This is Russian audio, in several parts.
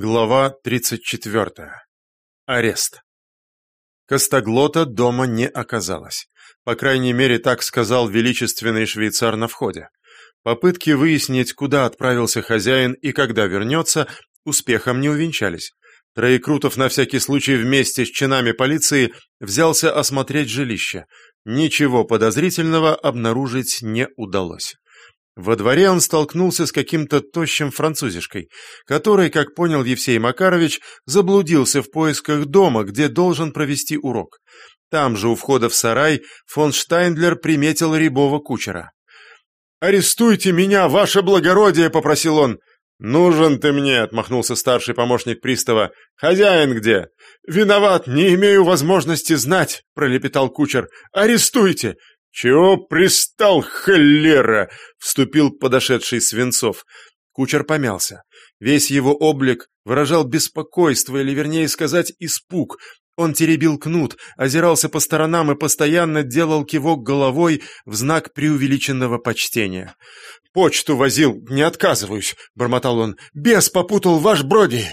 Глава 34. Арест. Костоглота дома не оказалось. По крайней мере, так сказал величественный швейцар на входе. Попытки выяснить, куда отправился хозяин и когда вернется, успехом не увенчались. Троекрутов на всякий случай вместе с чинами полиции взялся осмотреть жилище. Ничего подозрительного обнаружить не удалось. Во дворе он столкнулся с каким-то тощим французишкой, который, как понял Евсей Макарович, заблудился в поисках дома, где должен провести урок. Там же, у входа в сарай, фон Штайндлер приметил рябого кучера. «Арестуйте меня, ваше благородие!» — попросил он. «Нужен ты мне!» — отмахнулся старший помощник пристава. «Хозяин где?» «Виноват, не имею возможности знать!» — пролепетал кучер. «Арестуйте! «Чего пристал, холера?» — вступил подошедший Свинцов. Кучер помялся. Весь его облик выражал беспокойство, или, вернее сказать, испуг. Он теребил кнут, озирался по сторонам и постоянно делал кивок головой в знак преувеличенного почтения. «Почту возил, не отказываюсь», — бормотал он. «Бес попутал ваш броди.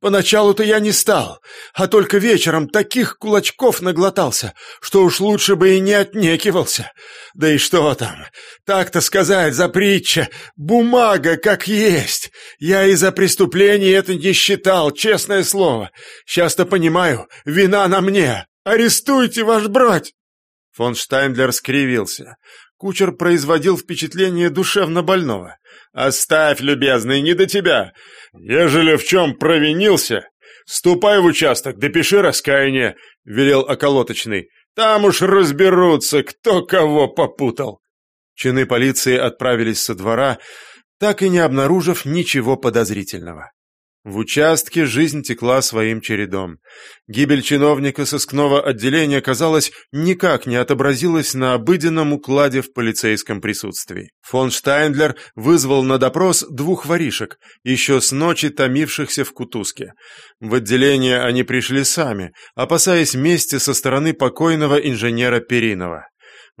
Поначалу-то я не стал, а только вечером таких кулачков наглотался, что уж лучше бы и не отнекивался. Да и что там, так-то сказать, за притча, бумага как есть. Я и за преступление это не считал, честное слово. Сейчас-то понимаю, вина на мне. Арестуйте ваш брать!» Фон Штайндлер скривился. Кучер производил впечатление душевно больного. «Оставь, любезный, не до тебя. Ежели в чем провинился, ступай в участок, допиши раскаяние», — велел околоточный. «Там уж разберутся, кто кого попутал». Чины полиции отправились со двора, так и не обнаружив ничего подозрительного. В участке жизнь текла своим чередом. Гибель чиновника сыскного отделения, казалось, никак не отобразилась на обыденном укладе в полицейском присутствии. Фон Штайндлер вызвал на допрос двух воришек, еще с ночи томившихся в кутузке. В отделение они пришли сами, опасаясь мести со стороны покойного инженера Перинова.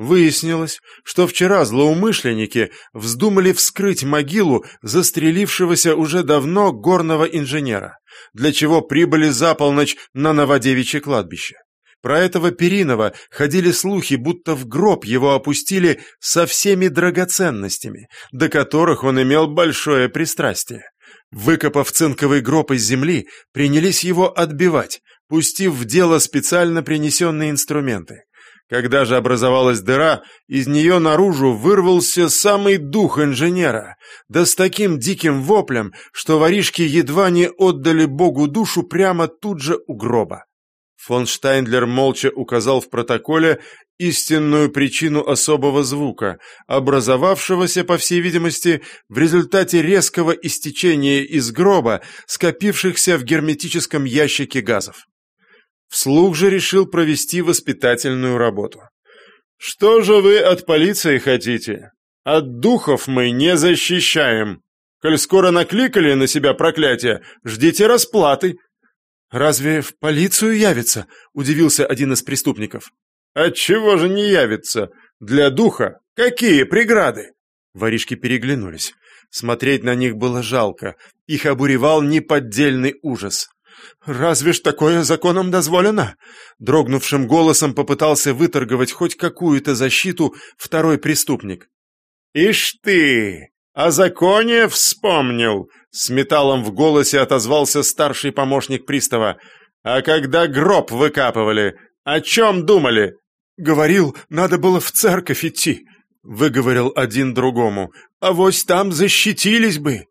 Выяснилось, что вчера злоумышленники вздумали вскрыть могилу застрелившегося уже давно горного инженера, для чего прибыли за полночь на Новодевичье кладбище. Про этого Перинова ходили слухи, будто в гроб его опустили со всеми драгоценностями, до которых он имел большое пристрастие. Выкопав цинковый гроб из земли, принялись его отбивать, пустив в дело специально принесенные инструменты. Когда же образовалась дыра, из нее наружу вырвался самый дух инженера, да с таким диким воплем, что воришки едва не отдали Богу душу прямо тут же у гроба. Фон Штайндлер молча указал в протоколе истинную причину особого звука, образовавшегося, по всей видимости, в результате резкого истечения из гроба, скопившихся в герметическом ящике газов. Вслух же решил провести воспитательную работу. «Что же вы от полиции хотите? От духов мы не защищаем. Коль скоро накликали на себя проклятие, ждите расплаты». «Разве в полицию явится?» – удивился один из преступников. «Отчего же не явится? Для духа какие преграды?» Воришки переглянулись. Смотреть на них было жалко. Их обуревал неподдельный ужас. «Разве ж такое законом дозволено?» Дрогнувшим голосом попытался выторговать хоть какую-то защиту второй преступник. «Ишь ты! О законе вспомнил!» С металлом в голосе отозвался старший помощник пристава. «А когда гроб выкапывали, о чем думали?» «Говорил, надо было в церковь идти», — выговорил один другому. «А вось там защитились бы».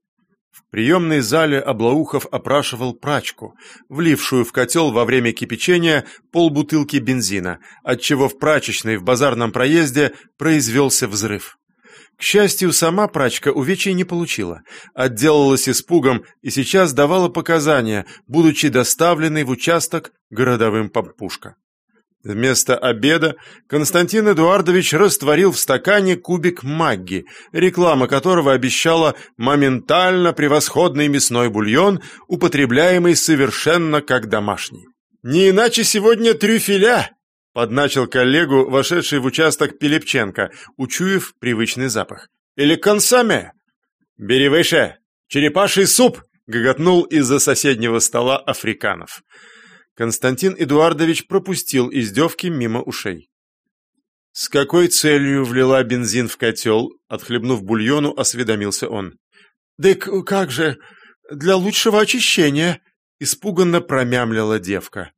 Приемной зале Облаухов опрашивал прачку, влившую в котел во время кипячения полбутылки бензина, отчего в прачечной в базарном проезде произвелся взрыв. К счастью, сама прачка увечий не получила, отделалась испугом и сейчас давала показания, будучи доставленной в участок городовым помпушка. Вместо обеда Константин Эдуардович растворил в стакане кубик магги, реклама которого обещала моментально превосходный мясной бульон, употребляемый совершенно как домашний. «Не иначе сегодня трюфеля!» — подначил коллегу, вошедший в участок Пилипченко, учуяв привычный запах. «Или консоме!» «Бери выше! Черепаший суп!» гоготнул из-за соседнего стола Африканов. Константин Эдуардович пропустил издевки мимо ушей. «С какой целью влила бензин в котел?» Отхлебнув бульону, осведомился он. «Дык как же, для лучшего очищения!» Испуганно промямлила девка.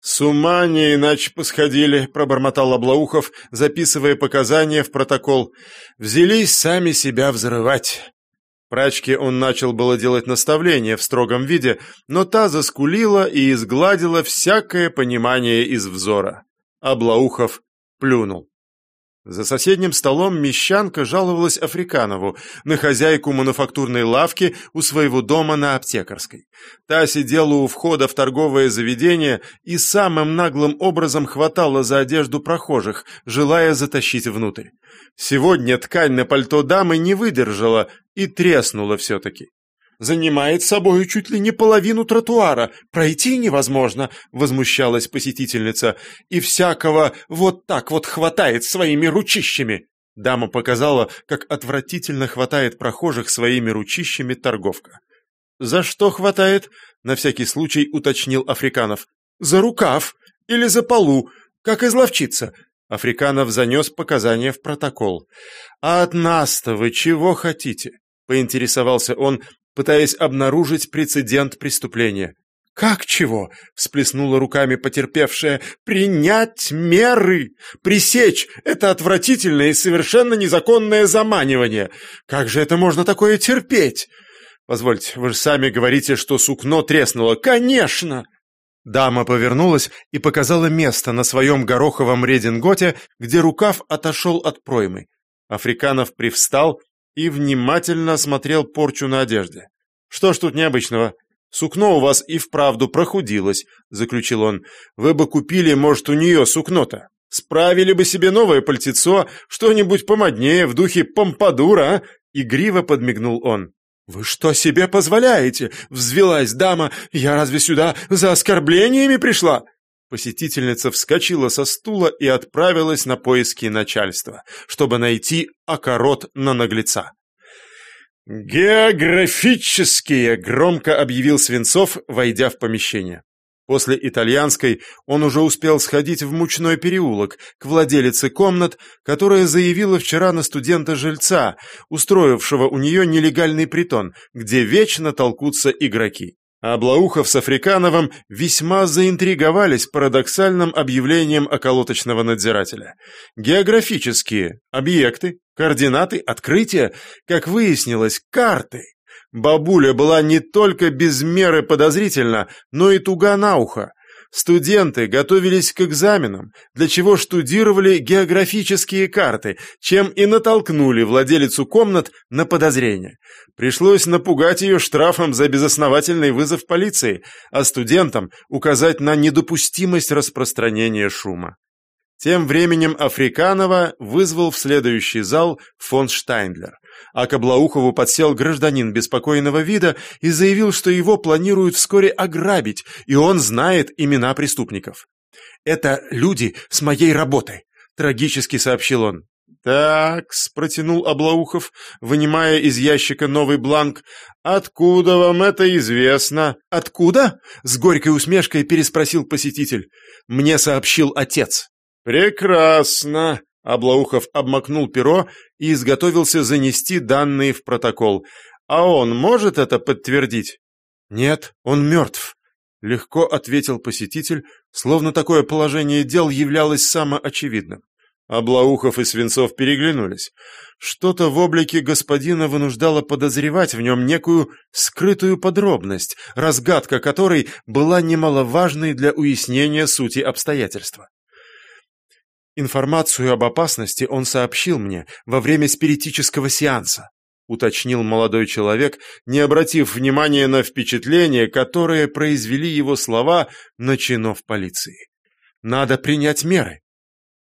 «С ума не иначе посходили», — пробормотал Облаухов, записывая показания в протокол. «Взялись сами себя взрывать». Прачке он начал было делать наставления в строгом виде, но та заскулила и изгладила всякое понимание из взора. Облаухов плюнул. За соседним столом мещанка жаловалась Африканову на хозяйку мануфактурной лавки у своего дома на Аптекарской. Та сидела у входа в торговое заведение и самым наглым образом хватала за одежду прохожих, желая затащить внутрь. Сегодня ткань на пальто дамы не выдержала и треснула все-таки занимает собою чуть ли не половину тротуара. Пройти невозможно, возмущалась посетительница. И всякого вот так вот хватает своими ручищами. Дама показала, как отвратительно хватает прохожих своими ручищами торговка. «За что хватает?» — на всякий случай уточнил Африканов. «За рукав или за полу, как изловчиться». Африканов занес показания в протокол. «А от нас-то вы чего хотите?» — поинтересовался он, пытаясь обнаружить прецедент преступления. «Как чего?» — всплеснула руками потерпевшая. «Принять меры! Пресечь это отвратительное и совершенно незаконное заманивание! Как же это можно такое терпеть?» «Позвольте, вы же сами говорите, что сукно треснуло. Конечно!» Дама повернулась и показала место на своем гороховом рединготе, где рукав отошел от проймы. Африканов привстал и внимательно осмотрел порчу на одежде. «Что ж тут необычного? Сукно у вас и вправду прохудилось», — заключил он. «Вы бы купили, может, у нее сукно-то. Справили бы себе новое пальтецо, что-нибудь помоднее, в духе помпадура, а?» Игриво подмигнул он. «Вы что себе позволяете?» — взвелась дама. «Я разве сюда за оскорблениями пришла?» Посетительница вскочила со стула и отправилась на поиски начальства, чтобы найти окорот на наглеца. «Географические!» — громко объявил Свинцов, войдя в помещение. После итальянской он уже успел сходить в мучной переулок к владелице комнат, которая заявила вчера на студента-жильца, устроившего у нее нелегальный притон, где вечно толкутся игроки. А Блаухов с Африкановым весьма заинтриговались парадоксальным объявлением околоточного надзирателя. Географические объекты, координаты, открытия, как выяснилось, карты. Бабуля была не только без меры подозрительна, но и туга на ухо. Студенты готовились к экзаменам, для чего штудировали географические карты, чем и натолкнули владелицу комнат на подозрение. Пришлось напугать ее штрафом за безосновательный вызов полиции, а студентам указать на недопустимость распространения шума. Тем временем Африканова вызвал в следующий зал фон Штайндлер а к Облаухову подсел гражданин беспокойного вида и заявил, что его планируют вскоре ограбить, и он знает имена преступников. «Это люди с моей работы», — трагически сообщил он. «Так-с», протянул Облаухов, вынимая из ящика новый бланк. «Откуда вам это известно?» «Откуда?» — с горькой усмешкой переспросил посетитель. «Мне сообщил отец». «Прекрасно», Облаухов обмакнул перо и изготовился занести данные в протокол. «А он может это подтвердить?» «Нет, он мертв», — легко ответил посетитель, словно такое положение дел являлось самоочевидным. Облаухов и Свинцов переглянулись. Что-то в облике господина вынуждало подозревать в нем некую скрытую подробность, разгадка которой была немаловажной для уяснения сути обстоятельства. Информацию об опасности он сообщил мне во время спиритического сеанса, уточнил молодой человек, не обратив внимания на впечатление, которое произвели его слова на чинов полиции. Надо принять меры.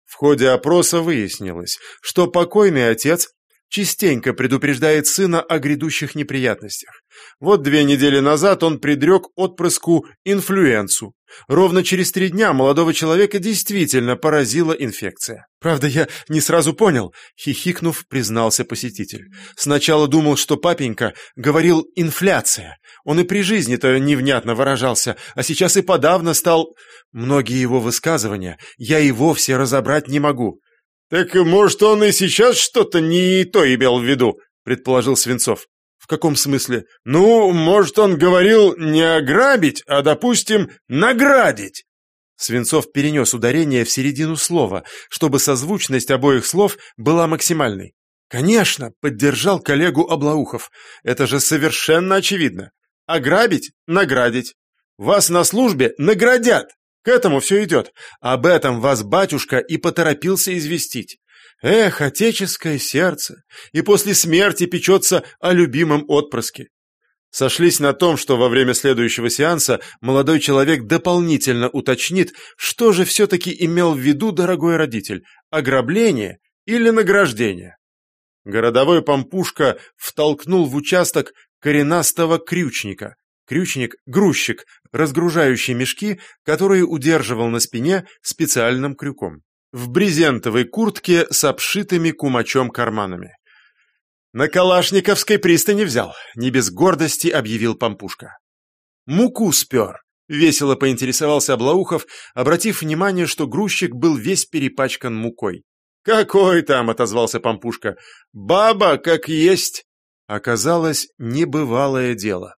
В ходе опроса выяснилось, что покойный отец частенько предупреждает сына о грядущих неприятностях. Вот две недели назад он предрек отпрыску инфлюенцу. Ровно через три дня молодого человека действительно поразила инфекция. «Правда, я не сразу понял», — хихикнув, признался посетитель. «Сначала думал, что папенька говорил «инфляция». Он и при жизни-то невнятно выражался, а сейчас и подавно стал... Многие его высказывания я и вовсе разобрать не могу. «Так, может, он и сейчас что-то не то имел в виду?» — предположил Свинцов. «В каком смысле?» «Ну, может, он говорил не ограбить, а, допустим, наградить». Свинцов перенес ударение в середину слова, чтобы созвучность обоих слов была максимальной. «Конечно!» — поддержал коллегу Облаухов. «Это же совершенно очевидно. Ограбить — наградить. Вас на службе наградят. К этому все идет. Об этом вас батюшка и поторопился известить. Эх, отеческое сердце! И после смерти печется о любимом отпрыске. Сошлись на том, что во время следующего сеанса молодой человек дополнительно уточнит, что же все-таки имел в виду дорогой родитель – ограбление или награждение. Городовой Пампушка втолкнул в участок коренастого крючника, Крючник – грузчик, разгружающий мешки, которые удерживал на спине специальным крюком. В брезентовой куртке с обшитыми кумачом карманами. «На Калашниковской пристани взял», — не без гордости объявил Пампушка. «Муку спер», — весело поинтересовался Облаухов, обратив внимание, что грузчик был весь перепачкан мукой. «Какой там?» — отозвался Пампушка. «Баба, как есть!» Оказалось, небывалое дело.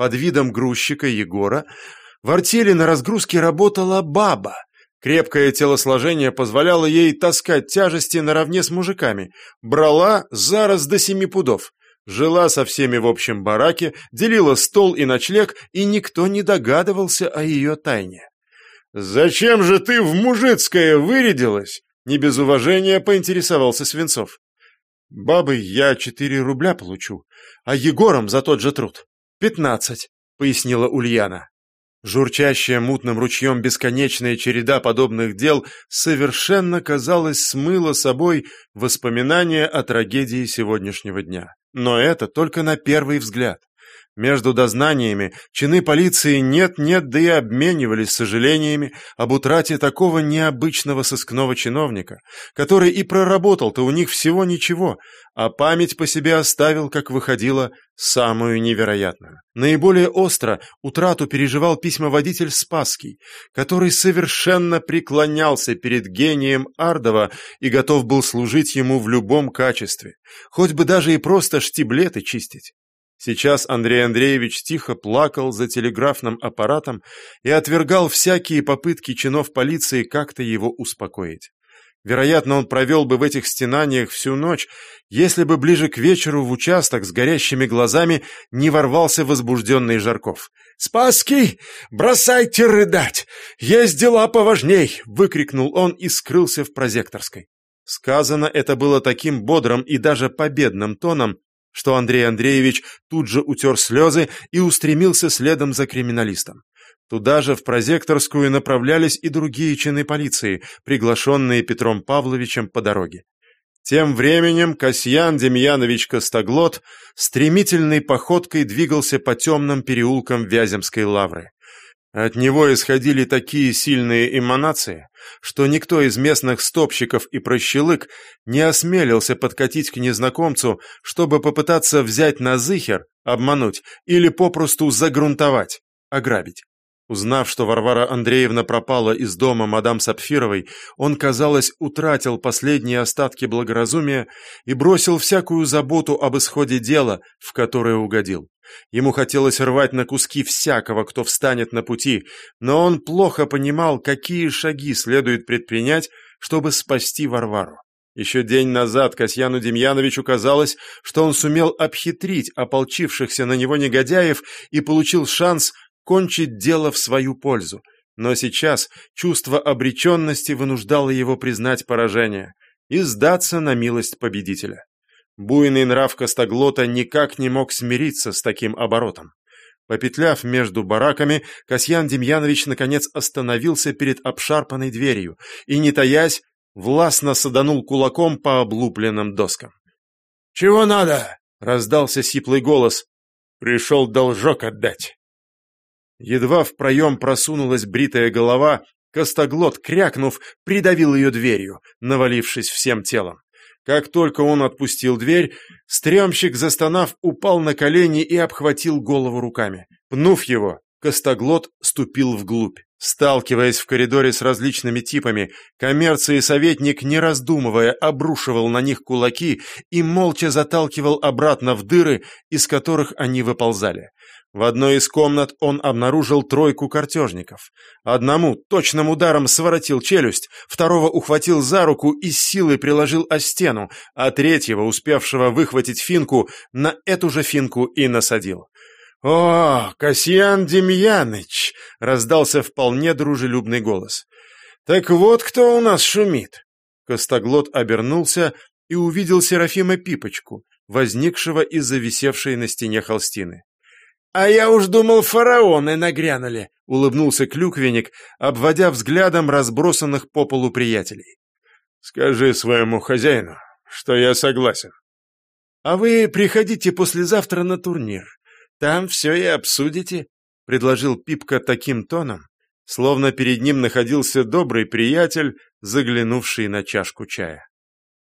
Под видом грузчика Егора в артели на разгрузке работала баба. Крепкое телосложение позволяло ей таскать тяжести наравне с мужиками. Брала зараз до семи пудов. Жила со всеми в общем бараке, делила стол и ночлег, и никто не догадывался о ее тайне. «Зачем же ты в мужицкое вырядилась?» Не без уважения поинтересовался Свинцов. «Бабой я четыре рубля получу, а Егором за тот же труд. «Пятнадцать», — пояснила Ульяна. Журчащая мутным ручьем бесконечная череда подобных дел совершенно, казалось, смыла собой воспоминания о трагедии сегодняшнего дня. Но это только на первый взгляд. Между дознаниями чины полиции нет-нет, да и обменивались сожалениями об утрате такого необычного сыскного чиновника, который и проработал-то у них всего ничего, а память по себе оставил, как выходило, самую невероятную. Наиболее остро утрату переживал письмоводитель Спасский, который совершенно преклонялся перед гением Ардова и готов был служить ему в любом качестве, хоть бы даже и просто штиблеты чистить. Сейчас Андрей Андреевич тихо плакал за телеграфным аппаратом и отвергал всякие попытки чинов полиции как-то его успокоить. Вероятно, он провел бы в этих стенаниях всю ночь, если бы ближе к вечеру в участок с горящими глазами не ворвался возбужденный Жарков. «Спасский, бросайте рыдать! Есть дела поважней!» — выкрикнул он и скрылся в прозекторской. Сказано это было таким бодрым и даже победным тоном, что Андрей Андреевич тут же утер слезы и устремился следом за криминалистом. Туда же в прозекторскую направлялись и другие чины полиции, приглашенные Петром Павловичем по дороге. Тем временем Касьян Демьянович Костоглот стремительной походкой двигался по темным переулкам Вяземской лавры. От него исходили такие сильные эманации, что никто из местных стопщиков и прощелык не осмелился подкатить к незнакомцу, чтобы попытаться взять на зыхер, обмануть или попросту загрунтовать, ограбить. Узнав, что Варвара Андреевна пропала из дома мадам Сапфировой, он, казалось, утратил последние остатки благоразумия и бросил всякую заботу об исходе дела, в которое угодил. Ему хотелось рвать на куски всякого, кто встанет на пути, но он плохо понимал, какие шаги следует предпринять, чтобы спасти Варвару. Еще день назад Касьяну Демьяновичу казалось, что он сумел обхитрить ополчившихся на него негодяев и получил шанс кончить дело в свою пользу. Но сейчас чувство обреченности вынуждало его признать поражение и сдаться на милость победителя. Буйный нрав Костоглота никак не мог смириться с таким оборотом. Попетляв между бараками, Касьян Демьянович наконец остановился перед обшарпанной дверью и, не таясь, властно саданул кулаком по облупленным доскам. «Чего надо?» — раздался сиплый голос. «Пришел должок отдать». Едва в проем просунулась бритая голова, Костоглот, крякнув, придавил ее дверью, навалившись всем телом. Как только он отпустил дверь, стрёмщик, застонав, упал на колени и обхватил голову руками. Пнув его, Костоглот ступил вглубь. Сталкиваясь в коридоре с различными типами, коммерции советник, не раздумывая, обрушивал на них кулаки и молча заталкивал обратно в дыры, из которых они выползали. В одной из комнат он обнаружил тройку картежников. Одному точным ударом своротил челюсть, второго ухватил за руку и силой приложил о стену, а третьего, успевшего выхватить финку, на эту же финку и насадил. «О, Касьян Демьяныч!» — раздался вполне дружелюбный голос. «Так вот кто у нас шумит!» Костоглот обернулся и увидел Серафима Пипочку, возникшего из-за висевшей на стене холстины. «А я уж думал, фараоны нагрянули», — улыбнулся клюквенник, обводя взглядом разбросанных по полу приятелей. «Скажи своему хозяину, что я согласен». «А вы приходите послезавтра на турнир. Там все и обсудите», — предложил Пипка таким тоном, словно перед ним находился добрый приятель, заглянувший на чашку чая.